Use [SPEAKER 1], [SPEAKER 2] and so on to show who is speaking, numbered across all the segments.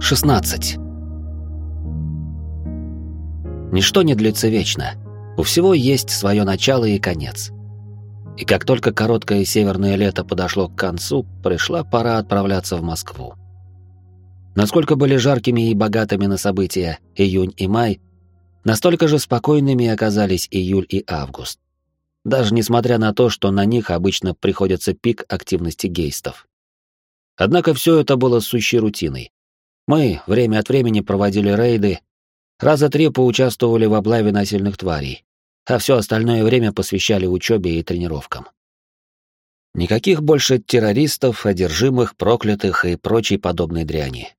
[SPEAKER 1] 16. Ничто не длится вечно. У всего есть свое начало и конец. И как только короткое северное лето подошло к концу, пришла пора отправляться в Москву. Насколько были жаркими и богатыми на события июнь и май, настолько же спокойными оказались июль и август. Даже несмотря на то, что на них обычно приходится пик активности гейстов. Однако все это было сущей рутиной. Мы время от времени проводили рейды, раза три поучаствовали в облаве насильных тварей, а все остальное время посвящали учебе и тренировкам. Никаких больше террористов, одержимых, проклятых и прочей подобной дряни.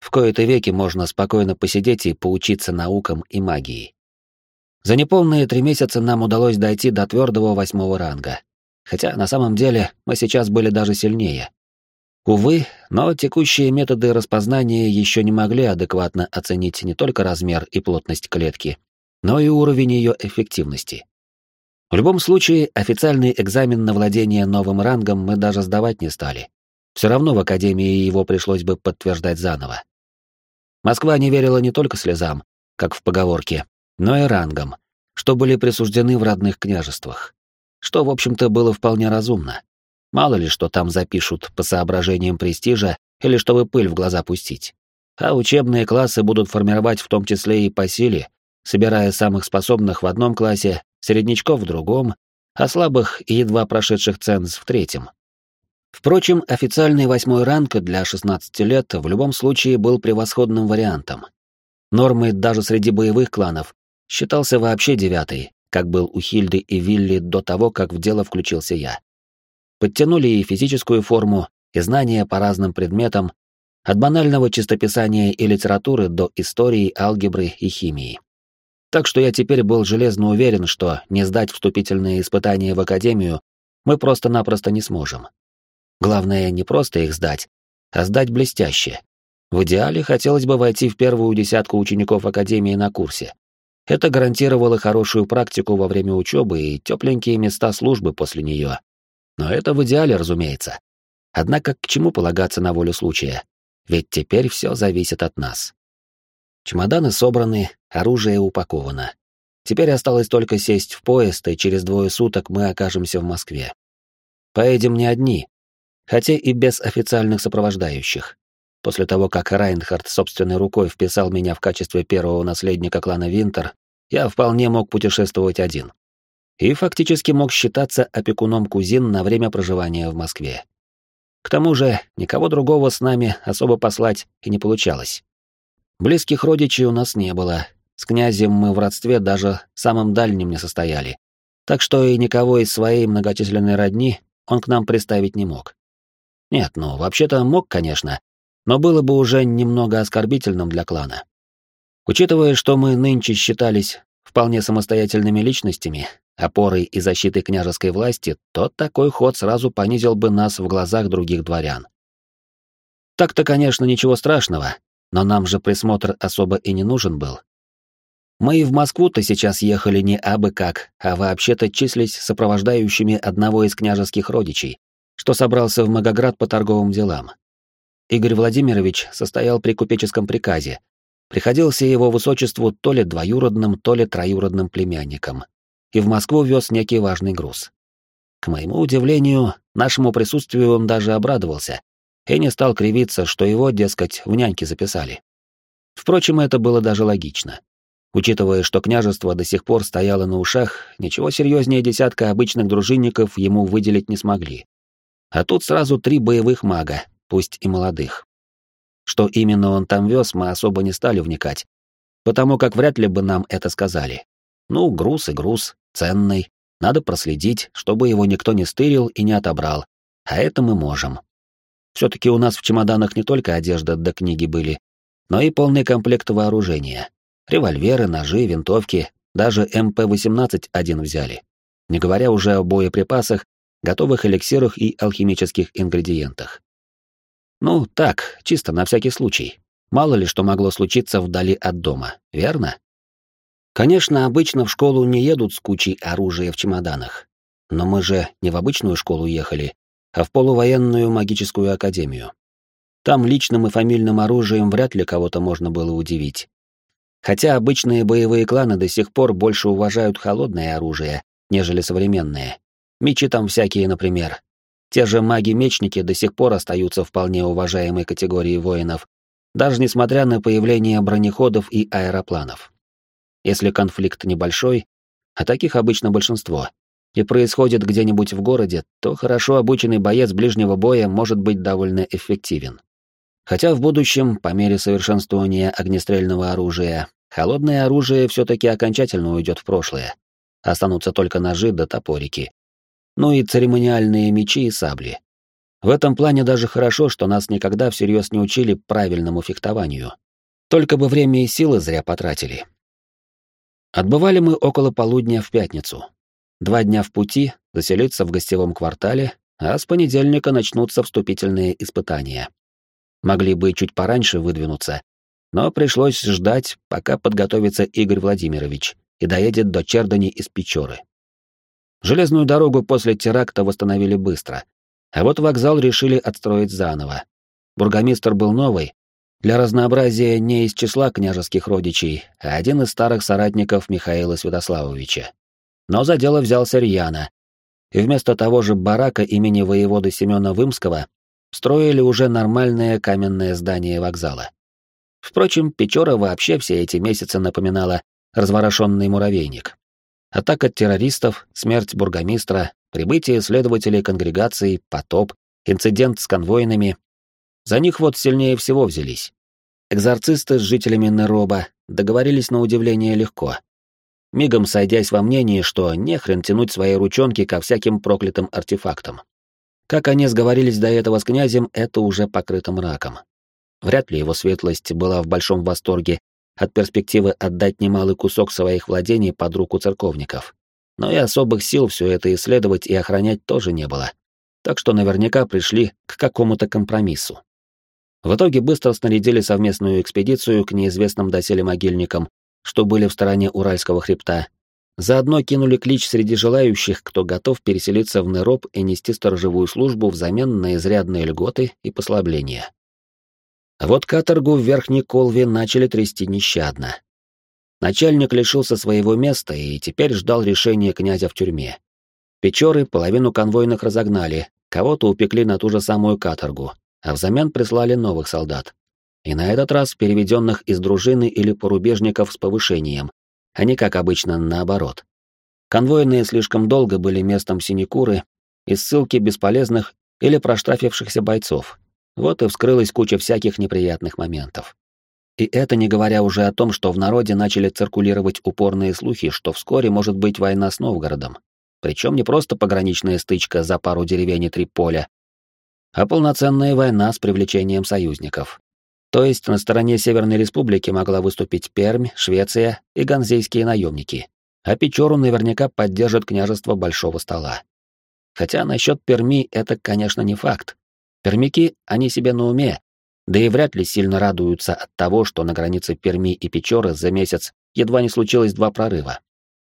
[SPEAKER 1] В кои-то веки можно спокойно посидеть и поучиться наукам и магии. За неполные три месяца нам удалось дойти до твердого восьмого ранга. Хотя на самом деле мы сейчас были даже сильнее. Увы, но текущие методы распознания еще не могли адекватно оценить не только размер и плотность клетки, но и уровень ее эффективности. В любом случае, официальный экзамен на владение новым рангом мы даже сдавать не стали. Все равно в Академии его пришлось бы подтверждать заново. Москва не верила не только слезам, как в поговорке, но и рангам, что были присуждены в родных княжествах. Что, в общем-то, было вполне разумно. Мало ли, что там запишут по соображениям престижа или чтобы пыль в глаза пустить. А учебные классы будут формировать в том числе и по силе, собирая самых способных в одном классе, середнячков в другом, а слабых и едва прошедших ценз в третьем. Впрочем, официальный восьмой ранг для 16 лет в любом случае был превосходным вариантом. Нормой даже среди боевых кланов считался вообще девятый, как был у Хильды и Вилли до того, как в дело включился я. Подтянули и физическую форму, и знания по разным предметам, от банального чистописания и литературы до истории, алгебры и химии. Так что я теперь был железно уверен, что не сдать вступительные испытания в академию мы просто-напросто не сможем. Главное не просто их сдать, а сдать блестяще. В идеале хотелось бы войти в первую десятку учеников Академии на курсе. Это гарантировало хорошую практику во время учебы и тепленькие места службы после нее. Но это в идеале, разумеется. Однако к чему полагаться на волю случая? Ведь теперь все зависит от нас. Чемоданы собраны, оружие упаковано. Теперь осталось только сесть в поезд, и через двое суток мы окажемся в Москве. Поедем не одни, хотя и без официальных сопровождающих. После того, как Райнхард собственной рукой вписал меня в качестве первого наследника клана Винтер, я вполне мог путешествовать один. И фактически мог считаться опекуном кузин на время проживания в Москве. К тому же, никого другого с нами особо послать и не получалось. Близких родичей у нас не было, с князем мы в родстве даже самым дальним не состояли, так что и никого из своей многочисленной родни он к нам представить не мог. Нет, ну, вообще-то мог, конечно, но было бы уже немного оскорбительным для клана. Учитывая, что мы нынче считались вполне самостоятельными личностями, опорой и защитой княжеской власти, то такой ход сразу понизил бы нас в глазах других дворян. Так-то, конечно, ничего страшного, но нам же присмотр особо и не нужен был. Мы и в Москву-то сейчас ехали не абы как, а вообще-то числись сопровождающими одного из княжеских родичей, что собрался в Магоград по торговым делам. Игорь Владимирович состоял при купеческом приказе, приходился его высочеству то ли двоюродным, то ли троюродным племянником, и в Москву вез некий важный груз. К моему удивлению, нашему присутствию он даже обрадовался и не стал кривиться, что его, дескать, в няньки записали. Впрочем, это было даже логично. Учитывая, что княжество до сих пор стояло на ушах, ничего серьезнее десятка обычных дружинников ему выделить не смогли. А тут сразу три боевых мага, пусть и молодых. Что именно он там вез, мы особо не стали вникать, потому как вряд ли бы нам это сказали. Ну, груз и груз, ценный, надо проследить, чтобы его никто не стырил и не отобрал, а это мы можем. Все-таки у нас в чемоданах не только одежда да книги были, но и полный комплект вооружения. Револьверы, ножи, винтовки, даже МП-18 один взяли. Не говоря уже о боеприпасах готовых эликсирах и алхимических ингредиентах. Ну, так, чисто на всякий случай. Мало ли что могло случиться вдали от дома, верно? Конечно, обычно в школу не едут с кучей оружия в чемоданах. Но мы же не в обычную школу ехали, а в полувоенную магическую академию. Там личным и фамильным оружием вряд ли кого-то можно было удивить. Хотя обычные боевые кланы до сих пор больше уважают холодное оружие, нежели современные. Мечи там всякие, например. Те же маги-мечники до сих пор остаются вполне уважаемой категорией воинов, даже несмотря на появление бронеходов и аэропланов. Если конфликт небольшой, а таких обычно большинство, и происходит где-нибудь в городе, то хорошо обученный боец ближнего боя может быть довольно эффективен. Хотя в будущем, по мере совершенствования огнестрельного оружия, холодное оружие все-таки окончательно уйдет в прошлое. Останутся только ножи да топорики. Ну и церемониальные мечи и сабли. В этом плане даже хорошо, что нас никогда всерьез не учили правильному фехтованию. Только бы время и силы зря потратили. Отбывали мы около полудня в пятницу. Два дня в пути, заселиться в гостевом квартале, а с понедельника начнутся вступительные испытания. Могли бы чуть пораньше выдвинуться, но пришлось ждать, пока подготовится Игорь Владимирович и доедет до Чердани из Печоры. Железную дорогу после теракта восстановили быстро, а вот вокзал решили отстроить заново. Бургомистр был новый, для разнообразия не из числа княжеских родичей, а один из старых соратников Михаила Святославовича. Но за дело взялся рьяно. И вместо того же барака имени воевода Семена Вымского строили уже нормальное каменное здание вокзала. Впрочем, Печора вообще все эти месяцы напоминала разворошенный муравейник. Атака террористов, смерть бургомистра, прибытие следователей конгрегации, потоп, инцидент с конвойными за них вот сильнее всего взялись. Экзорцисты с жителями Нероба договорились на удивление легко. Мигом сойдясь во мнении, что не хрен тянуть свои ручонки ко всяким проклятым артефактам. Как они сговорились до этого с князем, это уже покрыто мраком. Вряд ли его светлость была в большом восторге от перспективы отдать немалый кусок своих владений под руку церковников. Но и особых сил все это исследовать и охранять тоже не было. Так что наверняка пришли к какому-то компромиссу. В итоге быстро снарядили совместную экспедицию к неизвестным доселе могильникам, что были в стороне Уральского хребта. Заодно кинули клич среди желающих, кто готов переселиться в Нероп и нести сторожевую службу взамен на изрядные льготы и послабления. Вот каторгу в Верхней Колве начали трясти нещадно. Начальник лишился своего места и теперь ждал решения князя в тюрьме. Печоры половину конвойных разогнали, кого-то упекли на ту же самую каторгу, а взамен прислали новых солдат. И на этот раз переведенных из дружины или порубежников с повышением, а не как обычно наоборот. Конвойные слишком долго были местом синекуры и ссылки бесполезных или проштрафившихся бойцов. Вот и вскрылась куча всяких неприятных моментов. И это не говоря уже о том, что в народе начали циркулировать упорные слухи, что вскоре может быть война с Новгородом. Причем не просто пограничная стычка за пару деревень и три поля, а полноценная война с привлечением союзников. То есть на стороне Северной Республики могла выступить Пермь, Швеция и ганзейские наемники, а Печору наверняка поддержит княжество Большого Стола. Хотя насчет Перми это, конечно, не факт. Пермяки, они себе на уме, да и вряд ли сильно радуются от того, что на границе Перми и Печоры за месяц едва не случилось два прорыва.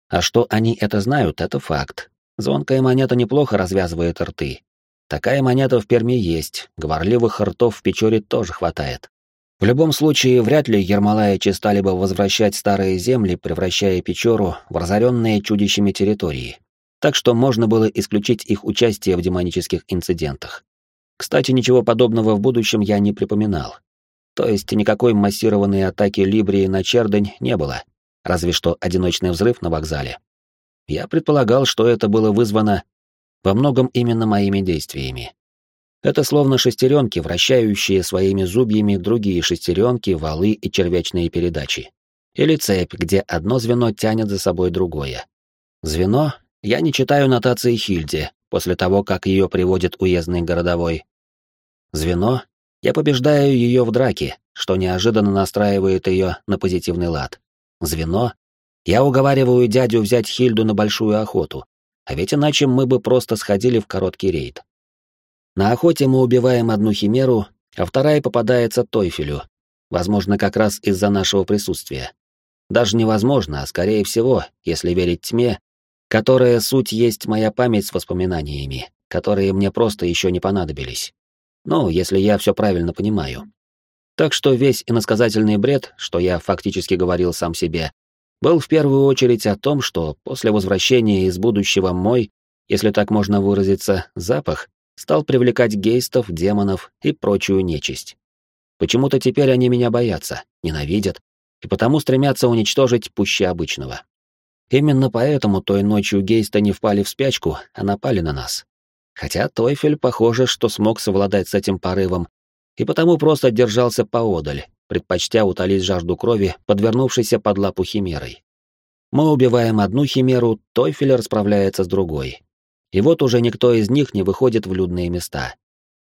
[SPEAKER 1] А что они это знают, это факт. Звонкая монета неплохо развязывает рты, Такая монета в Перми есть, говорливых ртов в Печоре тоже хватает. В любом случае, вряд ли Ермолаичи стали бы возвращать старые земли, превращая Печору в разоренные чудищами территории. Так что можно было исключить их участие в демонических инцидентах. Кстати, ничего подобного в будущем я не припоминал. То есть никакой массированной атаки Либрии на Чердань не было, разве что одиночный взрыв на вокзале. Я предполагал, что это было вызвано во многом именно моими действиями. Это словно шестеренки, вращающие своими зубьями другие шестеренки, валы и червячные передачи. Или цепь, где одно звено тянет за собой другое. Звено я не читаю нотации Хильде после того, как ее приводит уездный городовой. Звено я побеждаю ее в драке, что неожиданно настраивает ее на позитивный лад. Звено я уговариваю дядю взять Хильду на большую охоту, а ведь иначе мы бы просто сходили в короткий рейд. На охоте мы убиваем одну химеру, а вторая попадается Тойфелю. Возможно, как раз из-за нашего присутствия. Даже невозможно, а скорее всего, если верить тьме, которая суть есть моя память с воспоминаниями, которые мне просто еще не понадобились. Ну, если я все правильно понимаю. Так что весь иносказательный бред, что я фактически говорил сам себе, был в первую очередь о том, что после возвращения из будущего мой, если так можно выразиться, запах стал привлекать гейстов, демонов и прочую нечисть. Почему-то теперь они меня боятся, ненавидят, и потому стремятся уничтожить пуще обычного. Именно поэтому той ночью гейсты не впали в спячку, а напали на нас. Хотя Тойфель, похоже, что смог совладать с этим порывом, и потому просто держался поодаль, предпочтя утолить жажду крови, подвернувшейся под лапу химерой. Мы убиваем одну химеру, Тойфель расправляется с другой. И вот уже никто из них не выходит в людные места.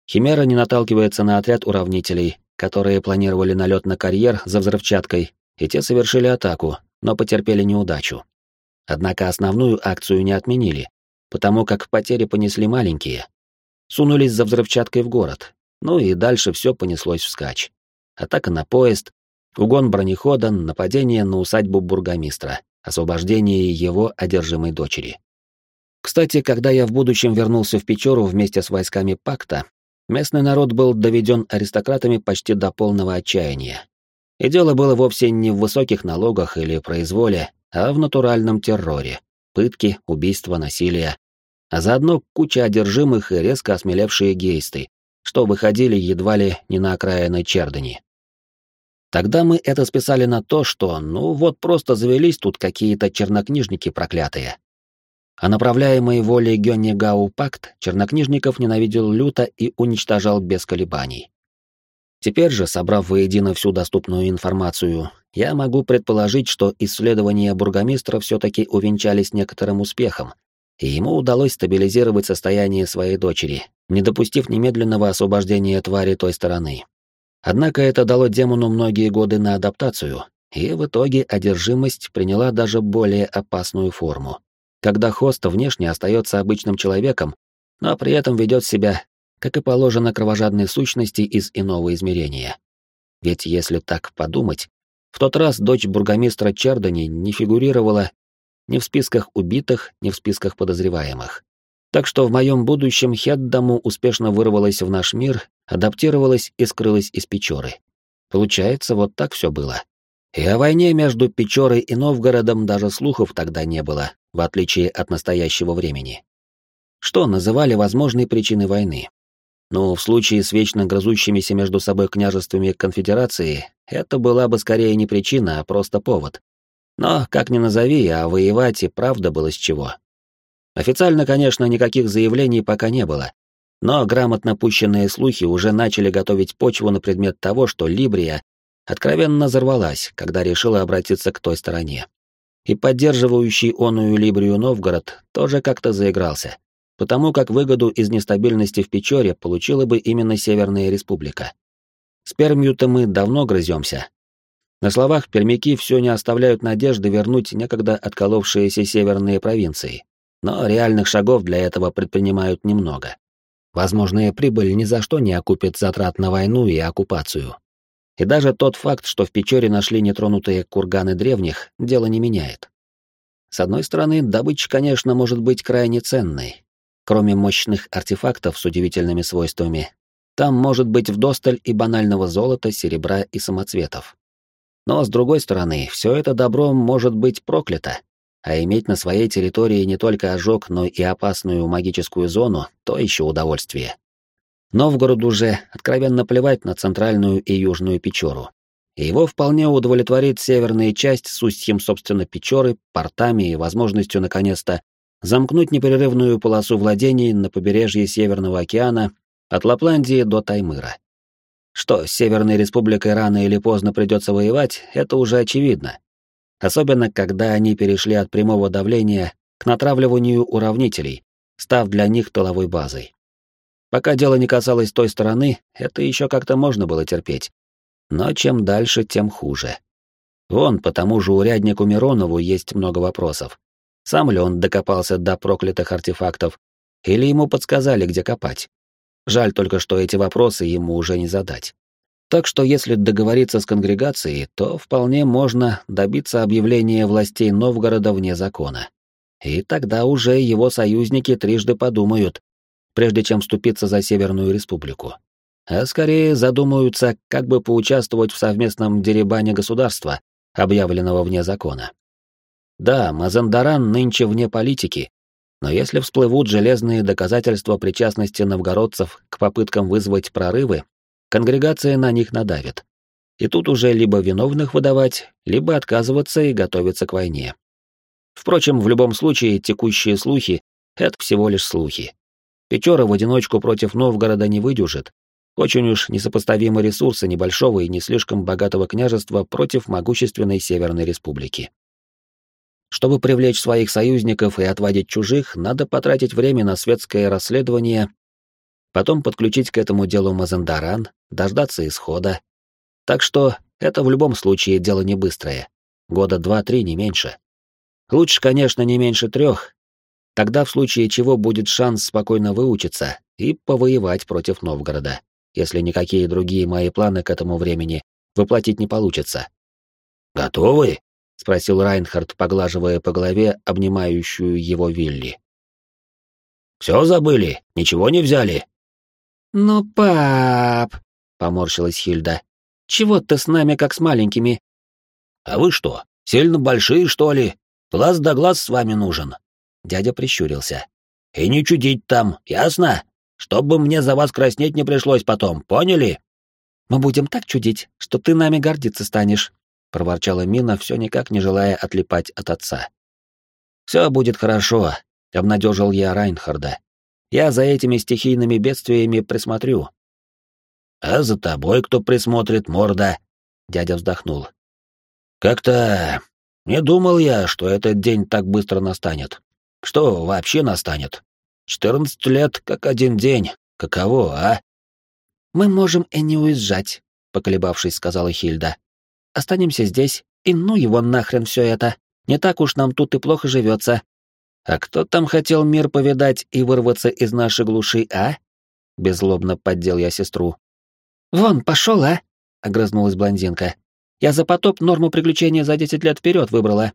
[SPEAKER 1] Химера не наталкивается на отряд уравнителей, которые планировали налет на карьер за взрывчаткой, и те совершили атаку, но потерпели неудачу. Однако основную акцию не отменили, потому как потери понесли маленькие. Сунулись за взрывчаткой в город, ну и дальше все понеслось вскачь. Атака на поезд, угон бронехода, нападение на усадьбу бургомистра, освобождение его одержимой дочери. Кстати, когда я в будущем вернулся в Печору вместе с войсками пакта, местный народ был доведен аристократами почти до полного отчаяния. И дело было вовсе не в высоких налогах или произволе, а в натуральном терроре. Пытки, убийства, насилие. А заодно куча одержимых и резко осмелевшие гейсты, что выходили едва ли не на окраины Чердани. Тогда мы это списали на то, что, ну вот просто завелись тут какие-то чернокнижники проклятые. А направляемый волей Гённи Гау пакт чернокнижников ненавидел люто и уничтожал без колебаний. Теперь же, собрав воедино всю доступную информацию, я могу предположить, что исследования бургомистра все-таки увенчались некоторым успехом, и ему удалось стабилизировать состояние своей дочери, не допустив немедленного освобождения твари той стороны. Однако это дало демону многие годы на адаптацию, и в итоге одержимость приняла даже более опасную форму, когда хост внешне остается обычным человеком, но при этом ведет себя как и положено кровожадной сущности из иного измерения. Ведь если так подумать, в тот раз дочь бургомистра Чардани не фигурировала ни в списках убитых, ни в списках подозреваемых. Так что в моем будущем Хеддаму успешно вырвалась в наш мир, адаптировалась и скрылась из Печоры. Получается, вот так все было. И о войне между Печорой и Новгородом даже слухов тогда не было, в отличие от настоящего времени. Что называли возможной причиной войны? Но в случае с вечно грызущимися между собой княжествами конфедерации это была бы скорее не причина, а просто повод. Но, как ни назови, а воевать и правда было с чего. Официально, конечно, никаких заявлений пока не было, но грамотно пущенные слухи уже начали готовить почву на предмет того, что Либрия откровенно взорвалась, когда решила обратиться к той стороне. И поддерживающий оную Либрию Новгород тоже как-то заигрался потому как выгоду из нестабильности в Печоре получила бы именно Северная Республика. С Пермью-то мы давно грыземся. На словах пермяки все не оставляют надежды вернуть некогда отколовшиеся северные провинции, но реальных шагов для этого предпринимают немного. Возможная прибыль ни за что не окупит затрат на войну и оккупацию. И даже тот факт, что в Печоре нашли нетронутые курганы древних, дело не меняет. С одной стороны, добыча, конечно, может быть крайне ценной, Кроме мощных артефактов с удивительными свойствами, там может быть вдосталь и банального золота, серебра и самоцветов. Но, с другой стороны, все это добро может быть проклято, а иметь на своей территории не только ожог, но и опасную магическую зону — то еще удовольствие. Новгороду уже откровенно плевать на центральную и южную Печору. Его вполне удовлетворит северная часть с устьем, собственно, Печоры, портами и возможностью, наконец-то, замкнуть непрерывную полосу владений на побережье Северного океана от Лапландии до Таймыра. Что с Северной Республикой рано или поздно придется воевать, это уже очевидно. Особенно, когда они перешли от прямого давления к натравливанию уравнителей, став для них тыловой базой. Пока дело не касалось той стороны, это еще как-то можно было терпеть. Но чем дальше, тем хуже. Вон, по тому же уряднику Миронову есть много вопросов. Сам ли он докопался до проклятых артефактов, или ему подсказали, где копать? Жаль только, что эти вопросы ему уже не задать. Так что если договориться с конгрегацией, то вполне можно добиться объявления властей Новгорода вне закона. И тогда уже его союзники трижды подумают, прежде чем вступиться за Северную Республику. а скорее задумаются, как бы поучаствовать в совместном деребане государства, объявленного вне закона. Да, Мазандаран нынче вне политики, но если всплывут железные доказательства причастности новгородцев к попыткам вызвать прорывы, конгрегация на них надавит. И тут уже либо виновных выдавать, либо отказываться и готовиться к войне. Впрочем, в любом случае, текущие слухи — это всего лишь слухи. Печора в одиночку против Новгорода не выдюжит. Очень уж несопоставимы ресурсы небольшого и не слишком богатого княжества против могущественной Северной Республики. Чтобы привлечь своих союзников и отводить чужих, надо потратить время на светское расследование, потом подключить к этому делу Мазандаран, дождаться исхода. Так что это в любом случае дело не быстрое. Года два-три, не меньше. Лучше, конечно, не меньше трех. Тогда в случае чего будет шанс спокойно выучиться и повоевать против Новгорода, если никакие другие мои планы к этому времени воплотить не получится. «Готовы?» — спросил Райнхард, поглаживая по голове обнимающую его Вилли. «Все забыли? Ничего не взяли?»
[SPEAKER 2] «Ну, пап!» — поморщилась Хильда. «Чего ты с нами как с маленькими?»
[SPEAKER 1] «А вы что, сильно большие, что ли? Глаз да глаз с вами нужен». Дядя прищурился. «И не чудить там, ясно? Чтобы мне за вас краснеть не пришлось потом, поняли?»
[SPEAKER 2] «Мы будем так чудить, что ты нами гордиться станешь», — проворчала Мина, все никак не желая отлипать от отца.
[SPEAKER 1] «Все будет хорошо», — обнадежил я Райнхарда. «Я за этими стихийными бедствиями присмотрю». «А за тобой кто присмотрит, морда?» — дядя вздохнул. «Как-то не думал я, что этот день так быстро настанет. Что вообще настанет? Четырнадцать лет как один день. Каково, а?»
[SPEAKER 2] «Мы можем и не уезжать», — поколебавшись, сказала Хильда. Останемся здесь, и ну его нахрен все это. Не так уж нам тут и плохо живется.
[SPEAKER 1] А кто там хотел мир повидать и вырваться из нашей глуши, а? Беззлобно поддел я сестру.
[SPEAKER 2] Вон, пошел, а? Огрызнулась блондинка. Я за потоп норму приключения за десять лет вперед выбрала.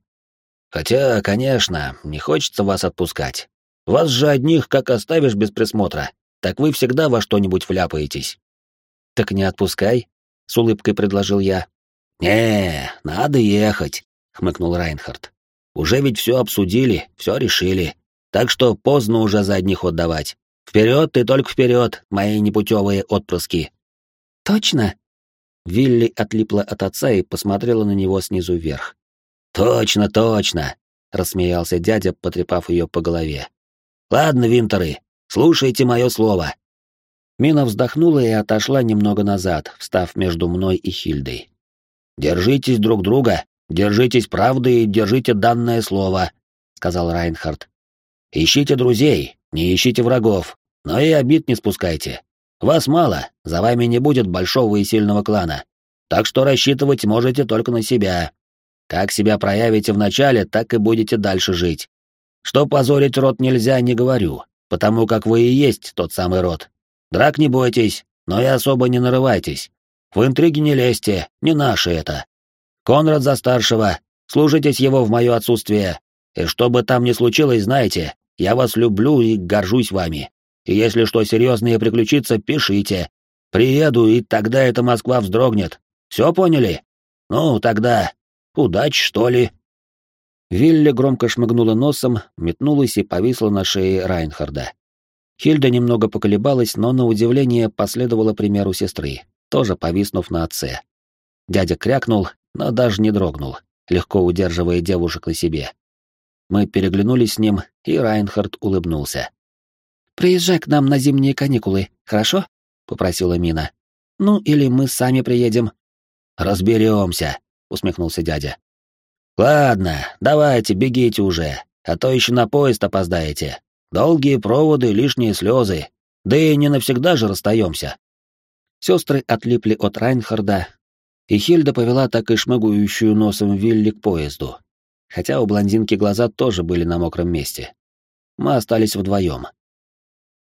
[SPEAKER 1] Хотя, конечно, не хочется вас отпускать. Вас же одних как оставишь без присмотра, так вы всегда во что-нибудь вляпаетесь.
[SPEAKER 2] Так не отпускай, с улыбкой предложил я.
[SPEAKER 1] «Не, надо ехать», — хмыкнул Райнхард. «Уже ведь все обсудили, все решили. Так что поздно уже задний ход давать. Вперед ты только вперед, мои непутевые отпрыски».
[SPEAKER 2] «Точно?»
[SPEAKER 1] Вилли отлипла от отца и посмотрела на него снизу вверх. «Точно, точно!» — рассмеялся дядя, потрепав ее по голове. «Ладно, Винтеры, слушайте мое слово». Мина вздохнула и отошла немного назад, встав между мной и Хильдой. «Держитесь друг друга, держитесь правды и держите данное слово», — сказал Райнхард. «Ищите друзей, не ищите врагов, но и обид не спускайте. Вас мало, за вами не будет большого и сильного клана, так что рассчитывать можете только на себя. Как себя проявите вначале, так и будете дальше жить. Что позорить род нельзя, не говорю, потому как вы и есть тот самый род. Драк не бойтесь, но и особо не нарывайтесь. В интриги не лезьте, не наши это. Конрад за старшего, служитесь его в мое отсутствие. И что бы там ни случилось, знаете, я вас люблю и горжусь вами. И если что серьезное приключится, пишите. Приеду, и тогда эта Москва вздрогнет. Все поняли? Ну, тогда удачи, что ли?» Вилли громко шмыгнула носом, метнулась и повисла на шее Райнхарда. Хильда немного поколебалась, но на удивление последовала примеру сестры тоже повиснув на отце. Дядя крякнул, но даже не дрогнул, легко удерживая девушек на себе. Мы переглянулись с ним, и Райнхард улыбнулся.
[SPEAKER 2] «Приезжай к нам на зимние каникулы, хорошо?» — попросила Мина. «Ну, или мы сами приедем».
[SPEAKER 1] «Разберемся», — усмехнулся дядя. «Ладно, давайте, бегите уже, а то еще на поезд опоздаете. Долгие проводы, лишние слезы. Да и не навсегда же расстаемся».
[SPEAKER 2] Сестры отлипли от Райнхарда, и Хильда повела так и шмыгующую носом Вилли к поезду, хотя у блондинки глаза тоже были на мокром месте. Мы остались вдвоем.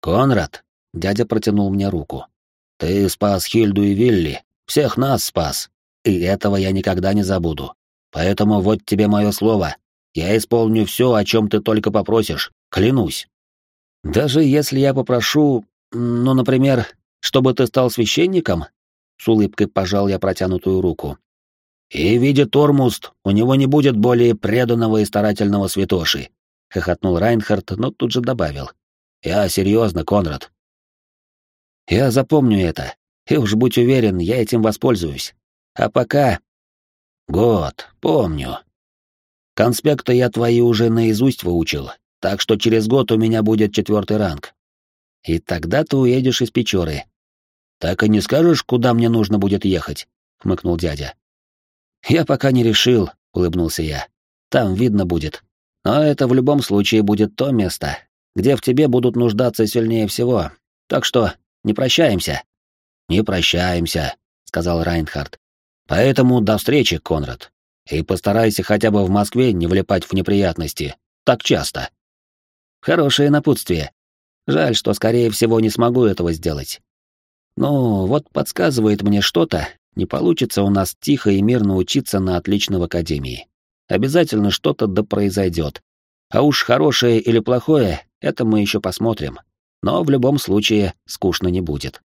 [SPEAKER 1] «Конрад», — дядя протянул мне руку, — «ты спас Хильду и Вилли, всех нас спас, и этого я никогда не забуду. Поэтому вот тебе мое слово, я исполню все, о чем ты только попросишь, клянусь».
[SPEAKER 2] «Даже если я попрошу, ну, например, чтобы ты стал священником?» С улыбкой пожал я протянутую руку.
[SPEAKER 1] «И видит Тормуст, у него не будет более преданного и старательного святоши», — хохотнул Райнхард, но тут же добавил. «Я серьезно, Конрад».
[SPEAKER 2] «Я запомню это, и уж будь уверен, я этим воспользуюсь. А пока...»
[SPEAKER 1] «Год, помню. Конспекты я твои уже наизусть выучил, так что через год у меня будет четвертый ранг.
[SPEAKER 2] И тогда ты уедешь из Печоры.
[SPEAKER 1] Так и не скажешь, куда мне нужно будет ехать? хмыкнул дядя.
[SPEAKER 2] Я пока не решил, улыбнулся я. Там видно будет. Но это в любом случае будет то место, где в тебе будут нуждаться сильнее всего. Так что не прощаемся.
[SPEAKER 1] Не прощаемся, сказал Райнхард. Поэтому до встречи, Конрад. И постарайся хотя бы в Москве не влипать в неприятности так часто.
[SPEAKER 2] Хорошее напутствие. Жаль, что, скорее всего, не смогу этого сделать. Ну, вот подсказывает мне что-то, не получится у нас тихо и мирно учиться на отлично в академии. Обязательно что-то да произойдет. А уж хорошее или плохое, это мы еще посмотрим. Но в любом случае скучно не будет.